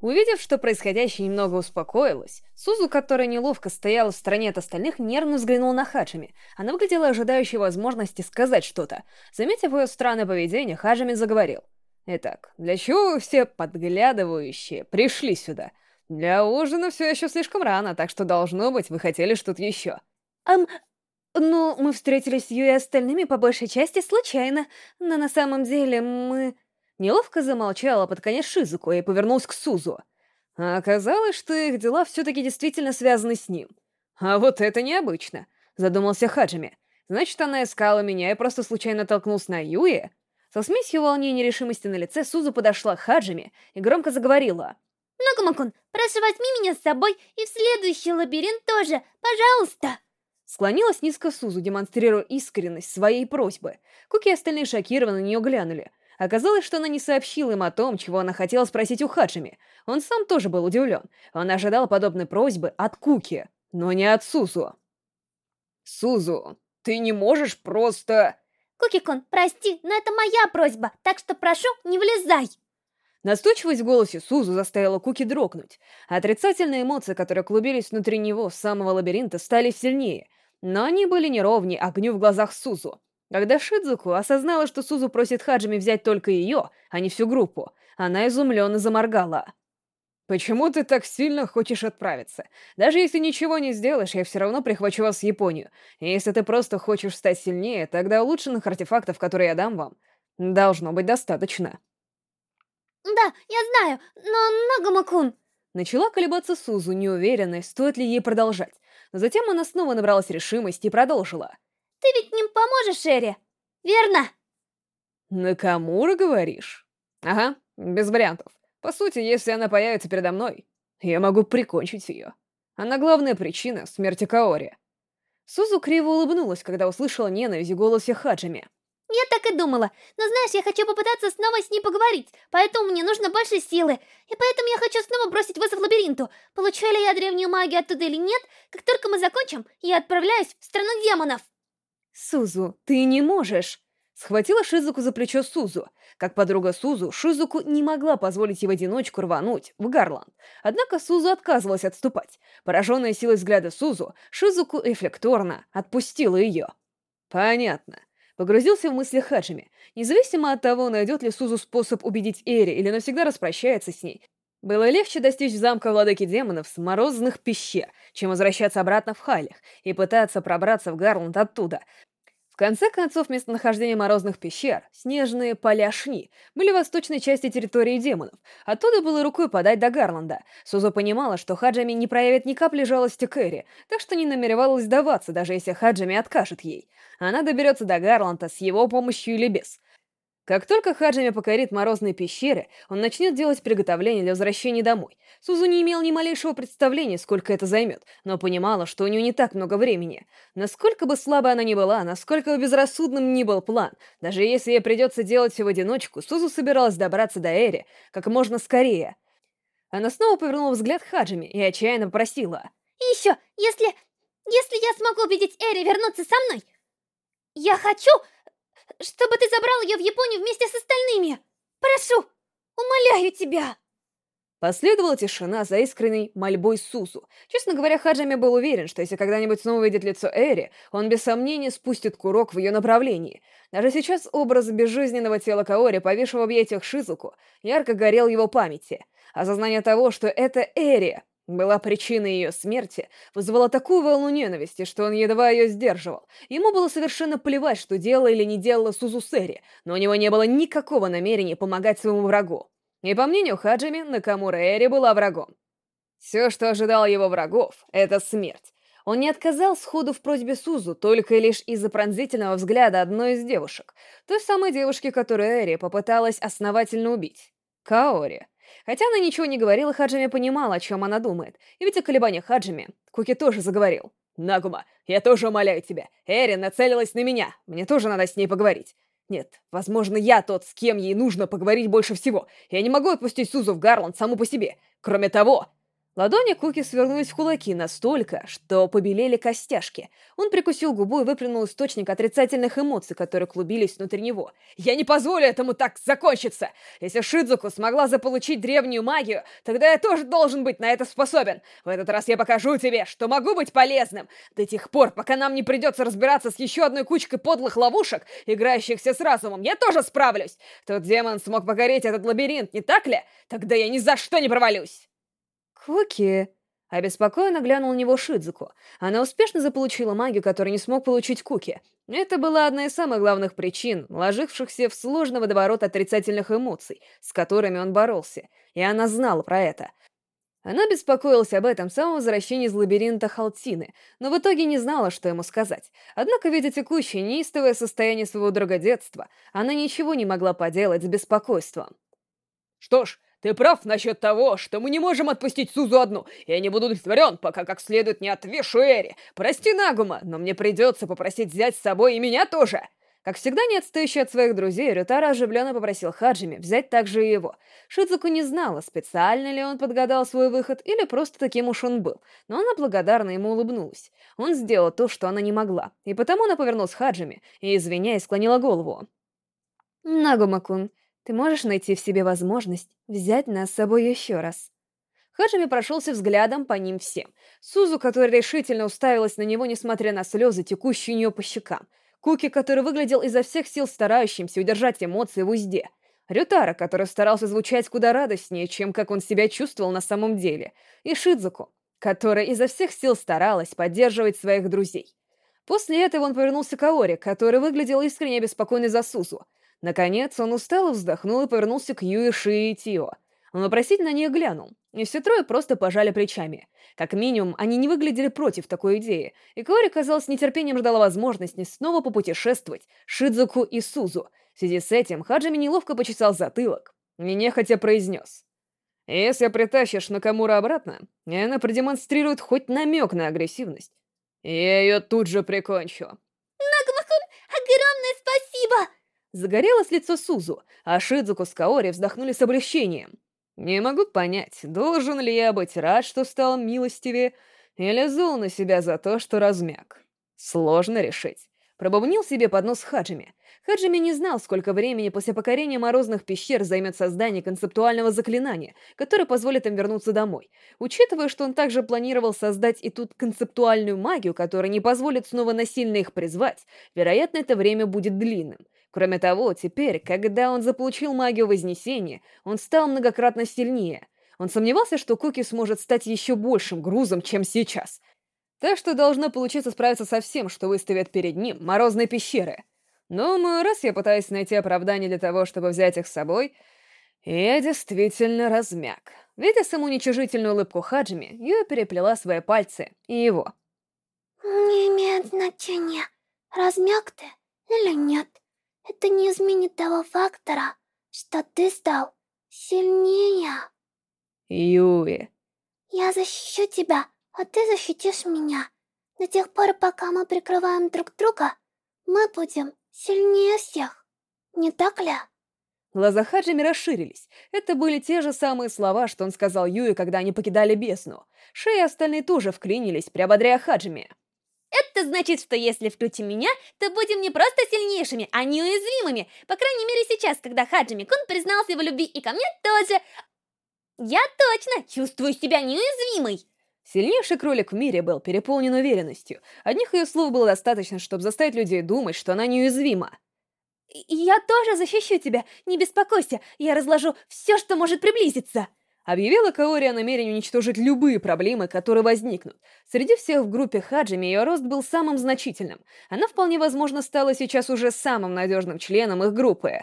Увидев, что происходящее немного успокоилось, Сузу, которая неловко стояла в стороне от остальных, нервно взглянула на Хаджими. Она выглядела ожидающей возможности сказать что-то. Заметив ее странное поведение, Хаджими заговорил. «Итак, для чего вы все подглядывающие пришли сюда? Для ужина все еще слишком рано, так что, должно быть, вы хотели что-то еще». «Ам, ну, мы встретились с Ю и остальными по большей части случайно, но на самом деле мы...» Неловко замолчала под конец Шизуку и повернулась к Сузу. А оказалось, что их дела все-таки действительно связаны с ним. А вот это необычно, задумался Хаджими. Значит, она искала меня и просто случайно толкнулся на Юи? Со смесью волнения и решимости на лице Сузу подошла к Хаджими и громко заговорила. «Ногумакун, прошу, возьми меня с собой и в следующий лабиринт тоже, пожалуйста!» Склонилась низко Сузу, демонстрируя искренность своей просьбы. Куки и остальные шокированно на нее глянули. Оказалось, что она не сообщила им о том, чего она хотела спросить у Хаджими. Он сам тоже был удивлен. Он ожидал подобной просьбы от Куки, но не от Сузу. «Сузу, ты не можешь просто...» «Куки-кун, прости, но это моя просьба, так что прошу, не влезай!» Настойчивость в голосе Сузу заставила Куки дрогнуть. Отрицательные эмоции, которые клубились внутри него с самого лабиринта, стали сильнее, но они были неровнее огню в глазах Сузу. Когда Шидзуку осознала, что Сузу просит Хаджими взять только ее, а не всю группу, она изумленно заморгала. «Почему ты так сильно хочешь отправиться? Даже если ничего не сделаешь, я все равно прихвачу вас в Японию. И если ты просто хочешь стать сильнее, тогда улучшенных артефактов, которые я дам вам, должно быть достаточно». «Да, я знаю, но Нагамакун...» Начала колебаться Сузу, неуверенная, стоит ли ей продолжать. Но затем она снова набралась решимости и продолжила. Ты ведь не поможешь Эре, верно? Накамура, говоришь? Ага, без вариантов. По сути, если она появится передо мной, я могу прикончить ее. Она главная причина смерти Каори. Сузу криво улыбнулась, когда услышала ненависть в голосе Хаджими. Я так и думала. Но знаешь, я хочу попытаться снова с ней поговорить, поэтому мне нужно больше силы. И поэтому я хочу снова бросить вызов лабиринту. Получаю ли я древнюю магию оттуда или нет, как только мы закончим, я отправляюсь в страну демонов. «Сузу, ты не можешь!» Схватила Шизуку за плечо Сузу. Как подруга Сузу, Шизуку не могла позволить ей в одиночку рвануть в Гарланд. Однако Сузу отказывалась отступать. Пораженная силой взгляда Сузу, Шизуку рефлекторно отпустила ее. «Понятно». Погрузился в мысли Хаджими. Независимо от того, найдет ли Сузу способ убедить Эри или навсегда распрощается с ней, было легче достичь замка владыки демонов с морозных пещер, чем возвращаться обратно в Хайлих и пытаться пробраться в Гарланд оттуда, конце концов, местонахождение морозных пещер, снежные поля Шни, были в восточной части территории демонов. Оттуда было рукой подать до Гарланда. Сузо понимала, что Хаджами не проявит ни капли жалости к Эри, так что не намеревалась сдаваться, даже если Хаджами откажет ей. Она доберется до Гарланда с его помощью или без. Как только Хаджими покорит морозные пещеры, он начнет делать приготовления для возвращения домой. Сузу не имел ни малейшего представления, сколько это займет, но понимала, что у нее не так много времени. Насколько бы слабой она ни была, насколько бы безрассудным ни был план, даже если ей придется делать все в одиночку, Сузу собиралась добраться до Эри как можно скорее. Она снова повернула взгляд Хаджими и отчаянно попросила. «И еще, если... если я смогу убедить Эри вернуться со мной, я хочу чтобы ты забрал ее в Японию вместе с остальными! Прошу! Умоляю тебя!» Последовала тишина за искренней мольбой Сусу. Честно говоря, Хаджами был уверен, что если когда-нибудь снова увидит лицо Эри, он без сомнения спустит курок в ее направлении. Даже сейчас образ безжизненного тела Каори, повисшего в объятиях Шизуку, ярко горел его памяти. Осознание того, что это Эри, была причиной ее смерти, вызывала такую волну ненависти, что он едва ее сдерживал. Ему было совершенно плевать, что делала или не делала Сузусери, но у него не было никакого намерения помогать своему врагу. И по мнению Хаджими, Накамура Эри была врагом. Все, что ожидало его врагов, — это смерть. Он не отказал сходу в просьбе Сузу только лишь из-за пронзительного взгляда одной из девушек, той самой девушки, которую Эри попыталась основательно убить. Каори. Хотя она ничего не говорила, Хаджими понимала, о чем она думает. И ведь о колебаниях Хаджими Куки тоже заговорил. «Нагума, я тоже умоляю тебя. Эрин нацелилась на меня. Мне тоже надо с ней поговорить. Нет, возможно, я тот, с кем ей нужно поговорить больше всего. Я не могу отпустить Сузу в Гарланд саму по себе. Кроме того...» Ладони Куки свернулись в кулаки настолько, что побелели костяшки. Он прикусил губу и выплюнул источник отрицательных эмоций, которые клубились внутри него. «Я не позволю этому так закончиться! Если Шидзуку смогла заполучить древнюю магию, тогда я тоже должен быть на это способен! В этот раз я покажу тебе, что могу быть полезным! До тех пор, пока нам не придется разбираться с еще одной кучкой подлых ловушек, играющихся с разумом, я тоже справлюсь! Тот демон смог покорить этот лабиринт, не так ли? Тогда я ни за что не провалюсь!» «Куки!» Обеспокоенно глянул на него Шидзуку. Она успешно заполучила магию, которую не смог получить Куки. Это была одна из самых главных причин, ложившихся в сложный водоворот отрицательных эмоций, с которыми он боролся. И она знала про это. Она беспокоилась об этом самом возвращении из лабиринта Халтины, но в итоге не знала, что ему сказать. Однако, видя текущее неистовое состояние своего друга детства, она ничего не могла поделать с беспокойством. «Что ж, ты прав насчет того, что мы не можем отпустить Сузу одну. Я не буду удовлетворен, пока как следует не отвешу Эри. Прости, Нагума, но мне придется попросить взять с собой и меня тоже. Как всегда, не отстающий от своих друзей, Рютара оживленно попросил Хаджими взять также и его. Шидзуку не знала, специально ли он подгадал свой выход или просто таким уж он был, но она благодарно ему улыбнулась. Он сделал то, что она не могла, и потому она повернулась к Хаджими и, извиняясь, склонила голову. «Нагума-кун, ты можешь найти в себе возможность взять нас с собой еще раз?» Хаджими прошелся взглядом по ним всем. Сузу, которая решительно уставилась на него, несмотря на слезы, текущие у нее по щекам. Куки, который выглядел изо всех сил старающимся удержать эмоции в узде. Рютара, который старался звучать куда радостнее, чем как он себя чувствовал на самом деле. И Шидзуку, которая изо всех сил старалась поддерживать своих друзей. После этого он повернулся к Аори, который выглядел искренне беспокойный за Сузу. Наконец, он устало вздохнул и повернулся к Юиши и Тио. Он вопросительно на нее глянул, и все трое просто пожали плечами. Как минимум, они не выглядели против такой идеи, и Каори, казалось, нетерпением ждала возможности снова попутешествовать Шидзуку и Сузу. В связи с этим Хаджими неловко почесал затылок и нехотя произнес. «Если притащишь Накамура обратно, и она продемонстрирует хоть намек на агрессивность, я ее тут же прикончу». Нагмакун, огромное спасибо! Загорелось лицо Сузу, а Шидзуку с Каори вздохнули с облегчением. «Не могу понять, должен ли я быть рад, что стал милостивее, или зол на себя за то, что размяк. Сложно решить». Пробубнил себе под нос Хаджими. Хаджими не знал, сколько времени после покорения морозных пещер займет создание концептуального заклинания, которое позволит им вернуться домой. Учитывая, что он также планировал создать и тут концептуальную магию, которая не позволит снова насильно их призвать, вероятно, это время будет длинным. Кроме того, теперь, когда он заполучил магию Вознесения, он стал многократно сильнее. Он сомневался, что Куки сможет стать еще большим грузом, чем сейчас. Так что должно получиться справиться со всем, что выставят перед ним морозные пещеры. Но раз я пытаюсь найти оправдание для того, чтобы взять их с собой, я действительно размяк. Видя самоуничижительную улыбку Хаджими, Юя переплела свои пальцы и его. «Не имеет значения, размяк ты или нет это не изменит того фактора, что ты стал сильнее. Юи. Я защищу тебя, а ты защитишь меня. До тех пор, пока мы прикрываем друг друга, мы будем сильнее всех. Не так ли? Глаза Хаджими расширились. Это были те же самые слова, что он сказал Юи, когда они покидали бездну. Шеи остальные тоже вклинились, приободряя Хаджими. Это значит, что если включим меня, то будем не просто сильнейшими, а неуязвимыми. По крайней мере сейчас, когда Хаджими Кун признался в любви и ко мне тоже. Я точно чувствую себя неуязвимой. Сильнейший кролик в мире был переполнен уверенностью. Одних ее слов было достаточно, чтобы заставить людей думать, что она неуязвима. «Я тоже защищу тебя, не беспокойся, я разложу все, что может приблизиться!» Объявила Каори о намерении уничтожить любые проблемы, которые возникнут. Среди всех в группе Хаджими ее рост был самым значительным. Она вполне возможно стала сейчас уже самым надежным членом их группы.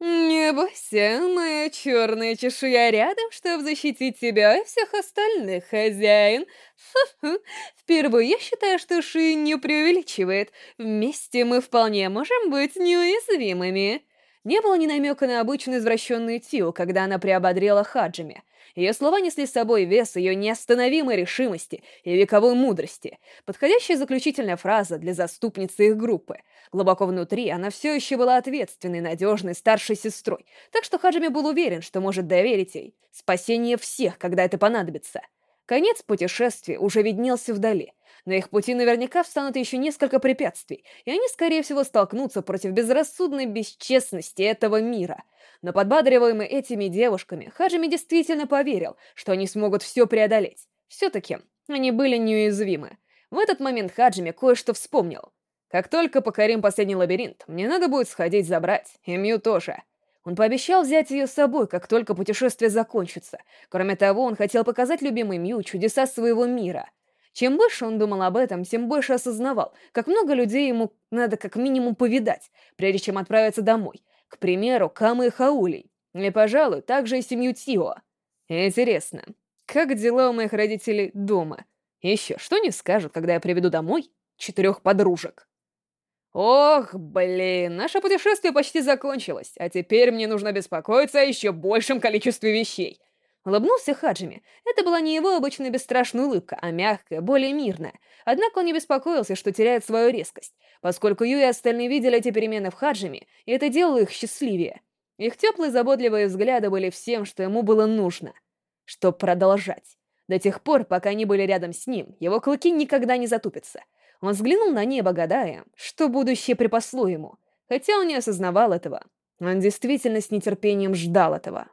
«Не бойся, моя черная чешуя рядом, чтобы защитить тебя и всех остальных, хозяин. Фу-фу. Впервые я считаю, что Ши не преувеличивает. Вместе мы вполне можем быть неуязвимыми». Не было ни намека на обычную извращенную Тио, когда она приободрила Хаджими. Ее слова несли с собой вес ее неостановимой решимости и вековой мудрости. Подходящая заключительная фраза для заступницы их группы. Глубоко внутри она все еще была ответственной, надежной старшей сестрой, так что Хаджими был уверен, что может доверить ей спасение всех, когда это понадобится. Конец путешествия уже виднелся вдали. На их пути наверняка встанут еще несколько препятствий, и они, скорее всего, столкнутся против безрассудной бесчестности этого мира. Но подбадриваемый этими девушками, Хаджими действительно поверил, что они смогут все преодолеть. Все-таки они были неуязвимы. В этот момент Хаджими кое-что вспомнил. Как только покорим последний лабиринт, мне надо будет сходить забрать, и Мью тоже. Он пообещал взять ее с собой, как только путешествие закончится. Кроме того, он хотел показать любимой Мью чудеса своего мира. Чем больше он думал об этом, тем больше осознавал, как много людей ему надо как минимум повидать, прежде чем отправиться домой. К примеру, Камы и Хаулей. И, пожалуй, также и семью Тио. Интересно, как дела у моих родителей дома? Еще что не скажут, когда я приведу домой четырех подружек? Ох, блин, наше путешествие почти закончилось, а теперь мне нужно беспокоиться о еще большем количестве вещей. Улыбнулся Хаджими. Это была не его обычная бесстрашная улыбка, а мягкая, более мирная. Однако он не беспокоился, что теряет свою резкость, поскольку Ю и остальные видели эти перемены в Хаджими, и это делало их счастливее. Их теплые заботливые взгляды были всем, что ему было нужно. Чтоб продолжать. До тех пор, пока они были рядом с ним, его клыки никогда не затупятся — он взглянул на небо, гадая, что будущее припасло ему. Хотя он не осознавал этого. Он действительно с нетерпением ждал этого.